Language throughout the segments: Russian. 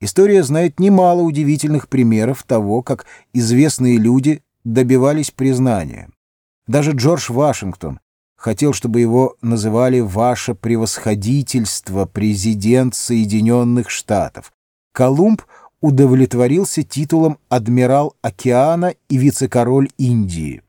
История знает немало удивительных примеров того, как известные люди добивались признания. Даже Джордж Вашингтон хотел, чтобы его называли «Ваше превосходительство, президент Соединенных Штатов». Колумб удовлетворился титулом «Адмирал океана» и «Вице-король Индии».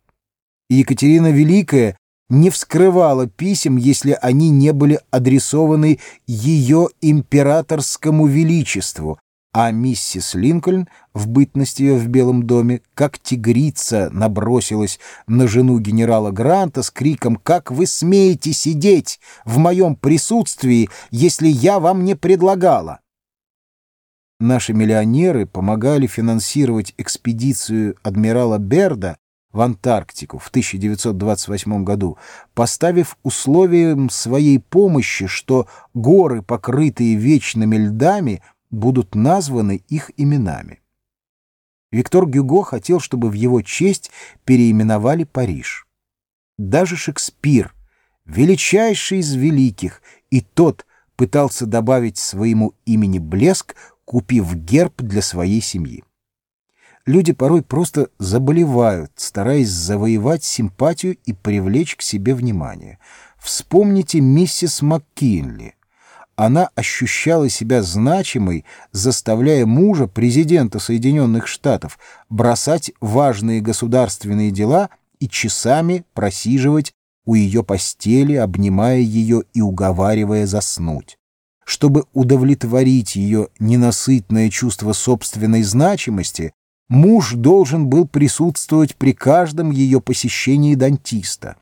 Екатерина Великая не вскрывала писем, если они не были адресованы ее императорскому величеству, а миссис Линкольн в бытность ее в Белом доме, как тигрица, набросилась на жену генерала Гранта с криком «Как вы смеете сидеть в моем присутствии, если я вам не предлагала?» Наши миллионеры помогали финансировать экспедицию адмирала Берда в Антарктику в 1928 году, поставив условием своей помощи, что горы, покрытые вечными льдами, будут названы их именами. Виктор Гюго хотел, чтобы в его честь переименовали Париж. Даже Шекспир, величайший из великих, и тот пытался добавить своему имени блеск, купив герб для своей семьи. Люди порой просто заболевают, стараясь завоевать симпатию и привлечь к себе внимание. Вспомните миссис МакКинли. Она ощущала себя значимой, заставляя мужа, президента Соединенных Штатов, бросать важные государственные дела и часами просиживать у ее постели, обнимая ее и уговаривая заснуть. Чтобы удовлетворить ее ненасытное чувство собственной значимости, Муж должен был присутствовать при каждом ее посещении дантиста.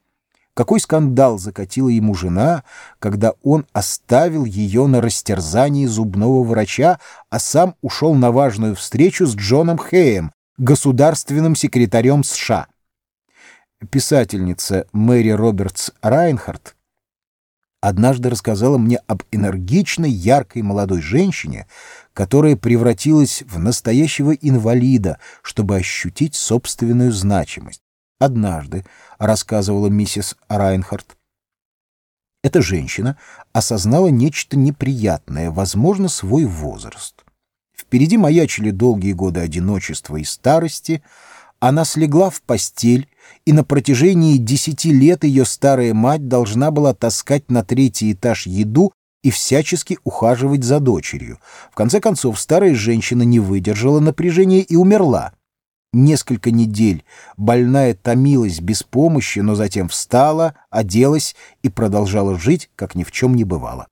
Какой скандал закатила ему жена, когда он оставил ее на растерзании зубного врача, а сам ушел на важную встречу с Джоном Хэем, государственным секретарем США. Писательница Мэри Робертс Райнхард однажды рассказала мне об энергичной, яркой молодой женщине, которая превратилась в настоящего инвалида, чтобы ощутить собственную значимость. Однажды, рассказывала миссис Райнхард, эта женщина осознала нечто неприятное, возможно, свой возраст. Впереди маячили долгие годы одиночества и старости, она слегла в постель, и на протяжении десяти лет ее старая мать должна была таскать на третий этаж еду и всячески ухаживать за дочерью. В конце концов, старая женщина не выдержала напряжения и умерла. Несколько недель больная томилась без помощи, но затем встала, оделась и продолжала жить, как ни в чем не бывало.